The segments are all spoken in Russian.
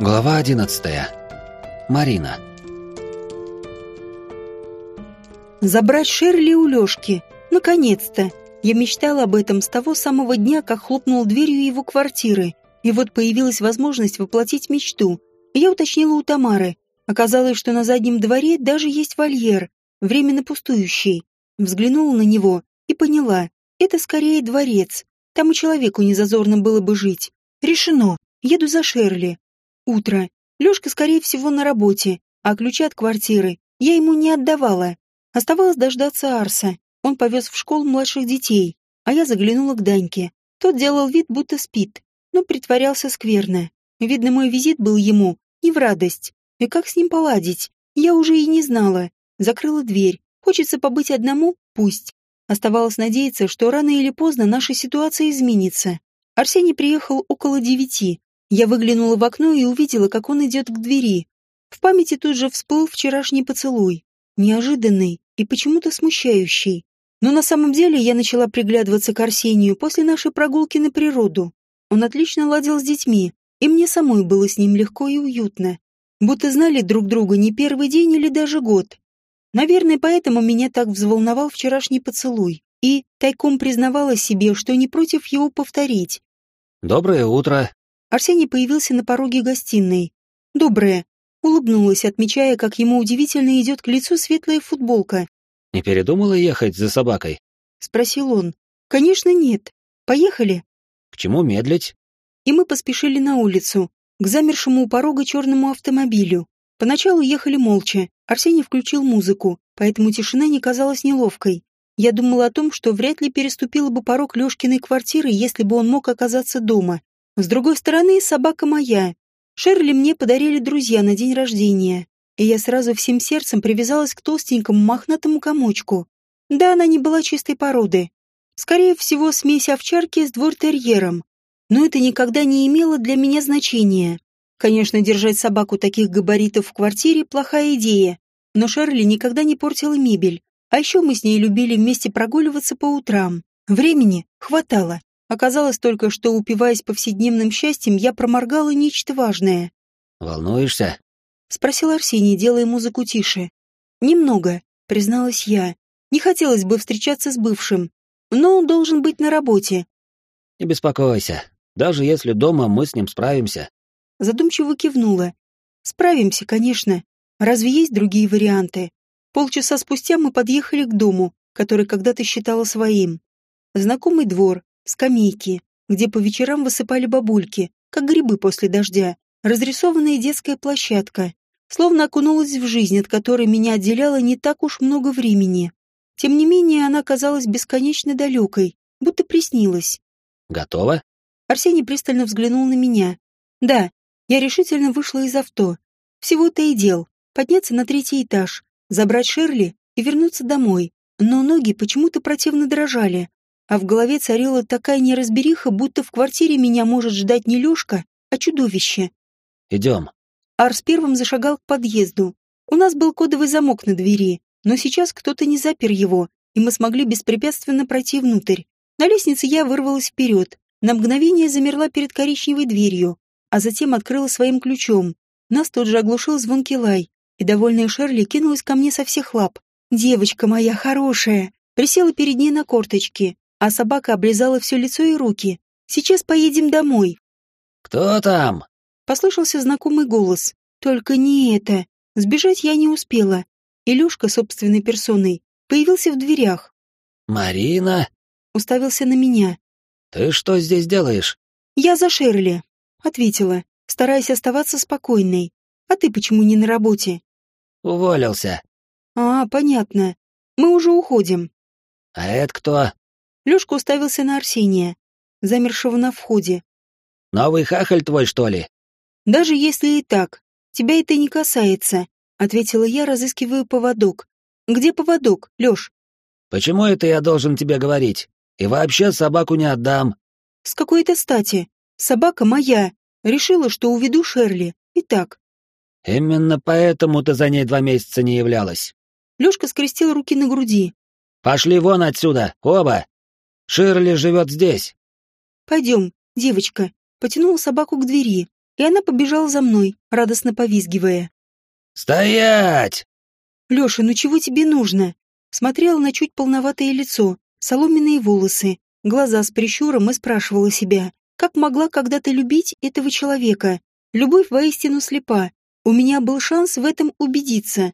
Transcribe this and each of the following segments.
Глава 11. Марина. Забрать Шерли у Лёшки. Наконец-то. Я мечтала об этом с того самого дня, как хлопнул дверью его квартиры. И вот появилась возможность воплотить мечту. Я уточнила у Тамары. Оказалось, что на заднем дворе даже есть вольер, временно пустующий. Взглянула на него и поняла. Это скорее дворец. Там и человеку незазорно было бы жить. Решено. Еду за Шерли. Утро. Лёшка, скорее всего, на работе, а ключи от квартиры я ему не отдавала. Оставалось дождаться Арса. Он повез в школу младших детей, а я заглянула к Даньке. Тот делал вид, будто спит, но притворялся скверно. Видно, мой визит был ему не в радость. И как с ним поладить? Я уже и не знала. Закрыла дверь. Хочется побыть одному? Пусть. Оставалось надеяться, что рано или поздно наша ситуация изменится. Арсений приехал около девяти, я выглянула в окно и увидела, как он идет к двери. В памяти тут же всплыл вчерашний поцелуй. Неожиданный и почему-то смущающий. Но на самом деле я начала приглядываться к Арсению после нашей прогулки на природу. Он отлично ладил с детьми, и мне самой было с ним легко и уютно. Будто знали друг друга не первый день или даже год. Наверное, поэтому меня так взволновал вчерашний поцелуй. И тайком признавала себе, что не против его повторить. «Доброе утро», Арсений появился на пороге гостиной. «Доброе», — улыбнулась, отмечая, как ему удивительно идет к лицу светлая футболка. «Не передумала ехать за собакой?» — спросил он. «Конечно нет. Поехали». «К чему медлить?» И мы поспешили на улицу, к замершему у порога черному автомобилю. Поначалу ехали молча. Арсений включил музыку, поэтому тишина не казалась неловкой. Я думала о том, что вряд ли переступила бы порог Лёшкиной квартиры, если бы он мог оказаться дома. С другой стороны, собака моя. Шерли мне подарили друзья на день рождения, и я сразу всем сердцем привязалась к толстенькому мохнатому комочку. Да, она не была чистой породы. Скорее всего, смесь овчарки с двортерьером. Но это никогда не имело для меня значения. Конечно, держать собаку таких габаритов в квартире – плохая идея. Но Шерли никогда не портила мебель. А еще мы с ней любили вместе прогуливаться по утрам. Времени хватало. Оказалось только, что, упиваясь повседневным счастьем, я проморгала нечто важное. «Волнуешься?» — спросил Арсений, делая музыку тише. «Немного», — призналась я. «Не хотелось бы встречаться с бывшим, но он должен быть на работе». «Не беспокойся. Даже если дома мы с ним справимся». Задумчиво кивнула. «Справимся, конечно. Разве есть другие варианты?» Полчаса спустя мы подъехали к дому, который когда-то считала своим. Знакомый двор, скамейки, где по вечерам высыпали бабульки, как грибы после дождя, разрисованная детская площадка, словно окунулась в жизнь, от которой меня отделяло не так уж много времени. Тем не менее, она казалась бесконечно далекой, будто приснилась. «Готово?» Арсений пристально взглянул на меня. «Да, я решительно вышла из авто. Всего-то и дел. Подняться на третий этаж, забрать Шерли и вернуться домой. Но ноги почему-то противно дрожали а в голове царила такая неразбериха, будто в квартире меня может ждать не Лёшка, а чудовище. «Идем». Арс первым зашагал к подъезду. У нас был кодовый замок на двери, но сейчас кто-то не запер его, и мы смогли беспрепятственно пройти внутрь. На лестнице я вырвалась вперед, на мгновение замерла перед коричневой дверью, а затем открыла своим ключом. Нас тут же оглушил звонкий лай, и довольная Шерли кинулась ко мне со всех лап. «Девочка моя хорошая!» Присела перед ней на корточки, а собака облизала все лицо и руки. «Сейчас поедем домой». «Кто там?» Послышался знакомый голос. Только не это. Сбежать я не успела. Илюшка собственной персоной появился в дверях. «Марина?» Уставился на меня. «Ты что здесь делаешь?» «Я за Шерли», — ответила, стараясь оставаться спокойной. «А ты почему не на работе?» «Уволился». «А, понятно. Мы уже уходим». «А это кто?» Лёшка уставился на Арсения, замершего на входе. «Новый хахаль твой, что ли?» «Даже если и так, тебя это не касается», — ответила я, разыскивая поводок. «Где поводок, Лёш?» «Почему это я должен тебе говорить? И вообще собаку не отдам». «С какой-то стати. Собака моя. Решила, что уведу Шерли. И так». «Именно поэтому ты за ней два месяца не являлась». Лёшка скрестил руки на груди. «Пошли вон отсюда, оба!» Ширли живет здесь. Пойдем, девочка. Потянула собаку к двери. и она побежала за мной, радостно повизгивая. «Стоять!» «Леша, ну чего тебе нужно?» Смотрела на чуть полноватое лицо, соломенные волосы, глаза с прищуром и спрашивала себя, как могла когда-то любить этого человека. Любовь воистину слепа. У меня был шанс в этом убедиться.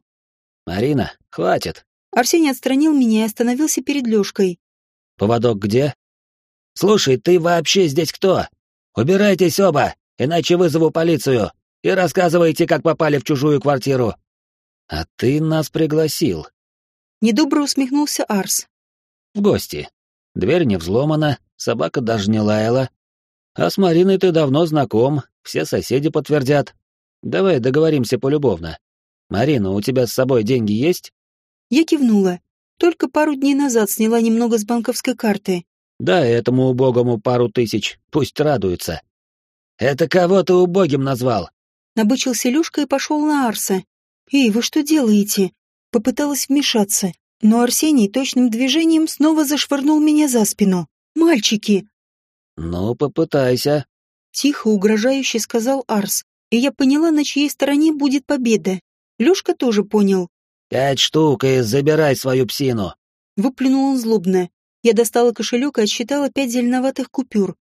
«Марина, хватит!» Арсений отстранил меня и остановился перед Лёшкой. «Поводок где?» «Слушай, ты вообще здесь кто? Убирайтесь оба, иначе вызову полицию, и рассказывайте, как попали в чужую квартиру». «А ты нас пригласил». Недобро усмехнулся Арс. «В гости. Дверь не взломана, собака даже не лаяла. А с Мариной ты давно знаком, все соседи подтвердят. Давай договоримся полюбовно. Марина, у тебя с собой деньги есть?» Я кивнула. Только пару дней назад сняла немного с банковской карты. Да, этому убогому пару тысяч, пусть радуется. Это кого ты убогим назвал? Набычился Люшка и пошел на Арса. «Эй, вы что делаете?» Попыталась вмешаться, но Арсений точным движением снова зашвырнул меня за спину. «Мальчики!» «Ну, попытайся», — тихо, угрожающе сказал Арс, и я поняла, на чьей стороне будет победа. Люшка тоже понял. «Пять штук и забирай свою псину!» Выплюнул он злобно. Я достала кошелек и отсчитала пять зеленоватых купюр.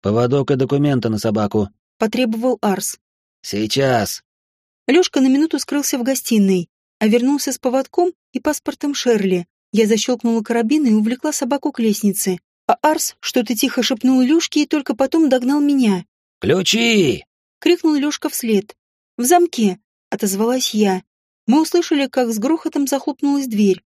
«Поводок и документы на собаку», — потребовал Арс. «Сейчас». Лёшка на минуту скрылся в гостиной, а вернулся с поводком и паспортом Шерли. Я защелкнула карабин и увлекла собаку к лестнице. А Арс что-то тихо шепнул Лёшке и только потом догнал меня. «Ключи!» — крикнул Лёшка вслед. «В замке!» — отозвалась я. Мы услышали, как с грохотом захлопнулась дверь.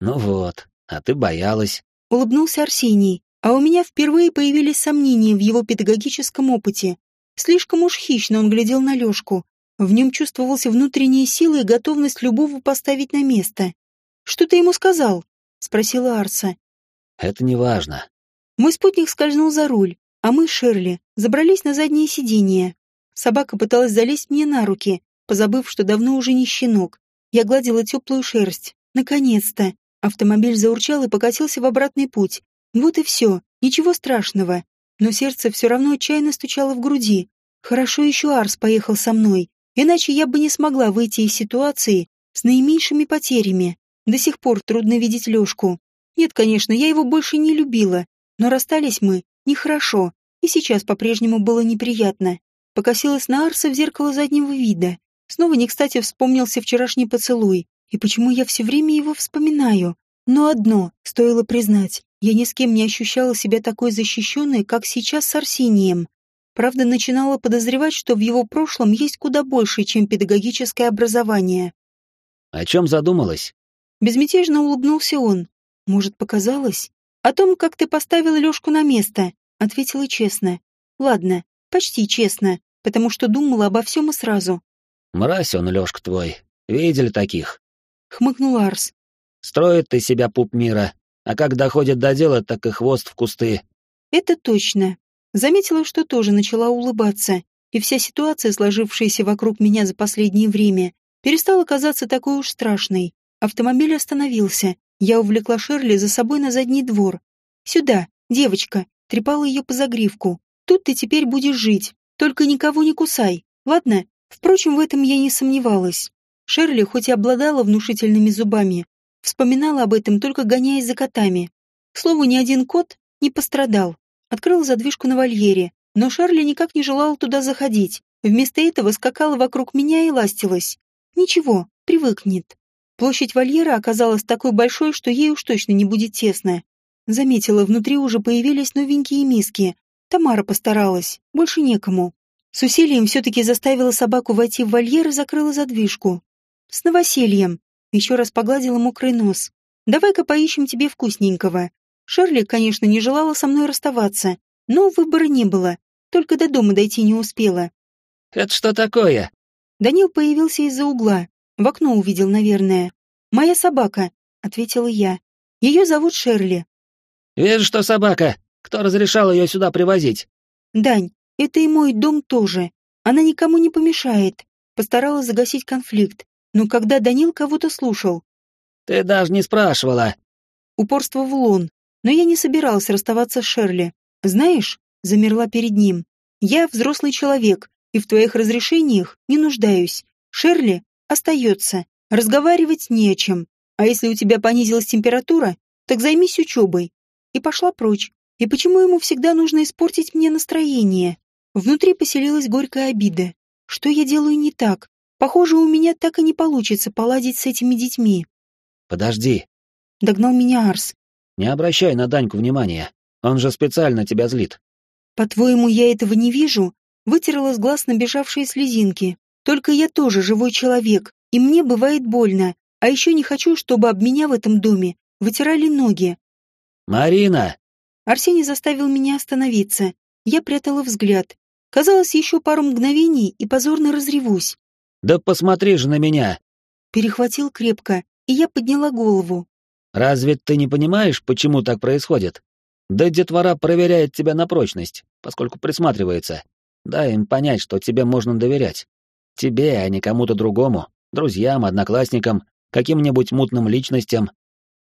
«Ну вот, а ты боялась», — улыбнулся Арсений, а у меня впервые появились сомнения в его педагогическом опыте. Слишком уж хищно он глядел на Лёшку. В нем чувствовался внутренняя сила и готовность любого поставить на место. «Что ты ему сказал?» — спросила Арса. «Это не важно». Мой спутник скользнул за руль, а мы, Шерли, забрались на заднее сиденье. Собака пыталась залезть мне на руки, позабыв, что давно уже не щенок. Я гладила теплую шерсть. Наконец-то! Автомобиль заурчал и покатился в обратный путь. Вот и все, ничего страшного. Но сердце все равно отчаянно стучало в груди. Хорошо еще Арс поехал со мной, иначе я бы не смогла выйти из ситуации с наименьшими потерями. До сих пор трудно видеть Лешку. Нет, конечно, я его больше не любила, но расстались мы нехорошо, и сейчас по-прежнему было неприятно. Покосилась на Арса в зеркало заднего вида. Снова не кстати вспомнился вчерашний поцелуй, и почему я все время его вспоминаю. Но одно, стоило признать, я ни с кем не ощущала себя такой защищенной, как сейчас с Арсением. Правда, начинала подозревать, что в его прошлом есть куда больше, чем педагогическое образование. «О чем задумалась?» Безмятежно улыбнулся он. «Может, показалось?» «О том, как ты поставила Лёшку на место», — ответила честно. «Ладно, почти честно, потому что думала обо всем и сразу. Мразь он, Лёшка твой. Видели таких? Хмыкнул Арс. Строит ты себя пуп мира, а как доходит до дела, так и хвост в кусты. Это точно. Заметила, что тоже начала улыбаться, и вся ситуация, сложившаяся вокруг меня за последнее время, перестала казаться такой уж страшной. Автомобиль остановился. Я увлекла Шерли за собой на задний двор. «Сюда, девочка!» Трепала ее по загривку. «Тут ты теперь будешь жить. Только никого не кусай, ладно?» Впрочем, в этом я не сомневалась. Шерли, хоть и обладала внушительными зубами, вспоминала об этом, только гоняясь за котами. К слову, ни один кот не пострадал. Открыл задвижку на вольере, но Шерли никак не желала туда заходить. Вместо этого скакала вокруг меня и ластилась. Ничего, привыкнет. Площадь вольера оказалась такой большой, что ей уж точно не будет тесно. Заметила, внутри уже появились новенькие миски. Тамара постаралась, больше некому. С усилием все-таки заставила собаку войти в вольер и закрыла задвижку. «С новосельем!» Еще раз погладила мокрый нос. «Давай-ка поищем тебе вкусненького». Шерли, конечно, не желала со мной расставаться, но выбора не было, только до дома дойти не успела. «Это что такое?» Данил появился из-за угла. В окно увидел, наверное. «Моя собака», — ответила я. «Ее зовут Шерли». «Вижу, что собака. Кто разрешал ее сюда привозить?» «Дань, это и мой дом тоже. Она никому не помешает. Постаралась загасить конфликт. Но когда Данил кого-то слушал... Ты даже не спрашивала. Упорствовал он. Но я не собиралась расставаться с Шерли. Знаешь, замерла перед ним. Я взрослый человек, и в твоих разрешениях не нуждаюсь. Шерли остается. Разговаривать не о чем. А если у тебя понизилась температура, так займись учебой. И пошла прочь. И почему ему всегда нужно испортить мне настроение? Внутри поселилась горькая обида. Что я делаю не так? Похоже, у меня так и не получится поладить с этими детьми. Подожди. Догнал меня Арс. Не обращай на Даньку внимания. Он же специально тебя злит. По-твоему, я этого не вижу? Вытерла с глаз набежавшие слезинки. Только я тоже живой человек, и мне бывает больно. А еще не хочу, чтобы об меня в этом доме вытирали ноги. «Марина!» Арсений заставил меня остановиться. Я прятала взгляд. Казалось, еще пару мгновений и позорно разревусь. «Да посмотри же на меня!» Перехватил крепко, и я подняла голову. «Разве ты не понимаешь, почему так происходит? Да детвора проверяет тебя на прочность, поскольку присматривается. Дай им понять, что тебе можно доверять. Тебе, а не кому-то другому, друзьям, одноклассникам, каким-нибудь мутным личностям.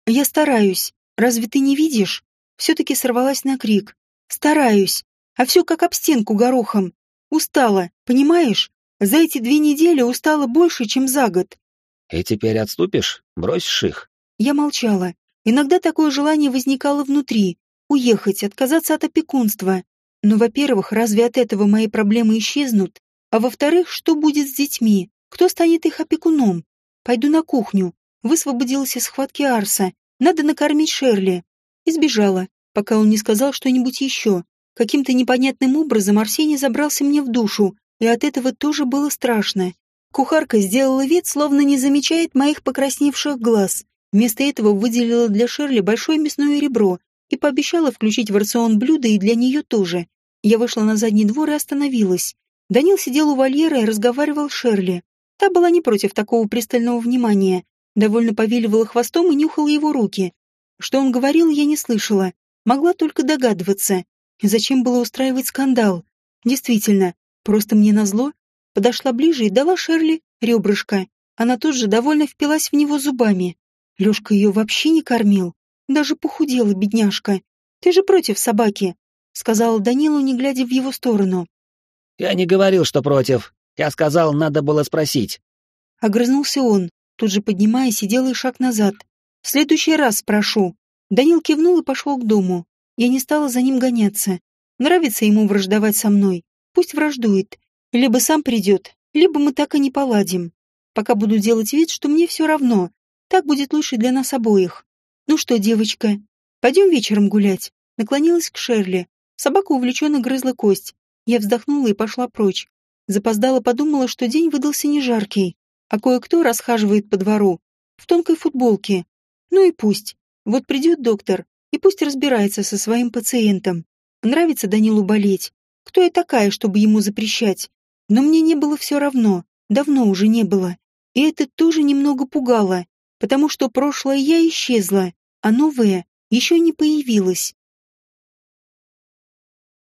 Я стараюсь. Разве ты не видишь? Все-таки сорвалась на крик. Стараюсь. А все как об стенку горохом. Устала, понимаешь? За эти две недели устала больше, чем за год. И теперь отступишь? Бросишь их? Я молчала. Иногда такое желание возникало внутри. Уехать, отказаться от опекунства. Но, во-первых, разве от этого мои проблемы исчезнут? А во-вторых, что будет с детьми? Кто станет их опекуном? Пойду на кухню. Высвободилась из схватки Арса. Надо накормить Шерли. Избежала, пока он не сказал что-нибудь еще. Каким-то непонятным образом Арсений забрался мне в душу, и от этого тоже было страшно. Кухарка сделала вид, словно не замечает моих покрасневших глаз. Вместо этого выделила для Шерли большое мясное ребро и пообещала включить в рацион блюда и для нее тоже. Я вышла на задний двор и остановилась. Данил сидел у вольера и разговаривал с Шерли. Та была не против такого пристального внимания, довольно повиливала хвостом и нюхала его руки. Что он говорил, я не слышала, могла только догадываться. Зачем было устраивать скандал? Действительно, просто мне назло. Подошла ближе и дала Шерли ребрышко. Она тут же довольно впилась в него зубами. Лёшка ее вообще не кормил. Даже похудела, бедняжка. Ты же против собаки, сказала Данилу, не глядя в его сторону. Я не говорил, что против. Я сказал, надо было спросить. Огрызнулся он, тут же поднимаясь и делая шаг назад. В следующий раз спрошу. Данил кивнул и пошел к дому. Я не стала за ним гоняться. Нравится ему враждовать со мной. Пусть враждует. Либо сам придет, либо мы так и не поладим. Пока буду делать вид, что мне все равно. Так будет лучше для нас обоих. «Ну что, девочка, пойдем вечером гулять?» Наклонилась к Шерли. Собака увлеченно грызла кость. Я вздохнула и пошла прочь. Запоздала подумала, что день выдался не жаркий, а кое-кто расхаживает по двору. В тонкой футболке. Ну и пусть. Вот придет доктор, и пусть разбирается со своим пациентом. Нравится Данилу болеть. Кто я такая, чтобы ему запрещать? Но мне не было все равно. Давно уже не было. И это тоже немного пугало, потому что прошлое я исчезла, а новое еще не появилось.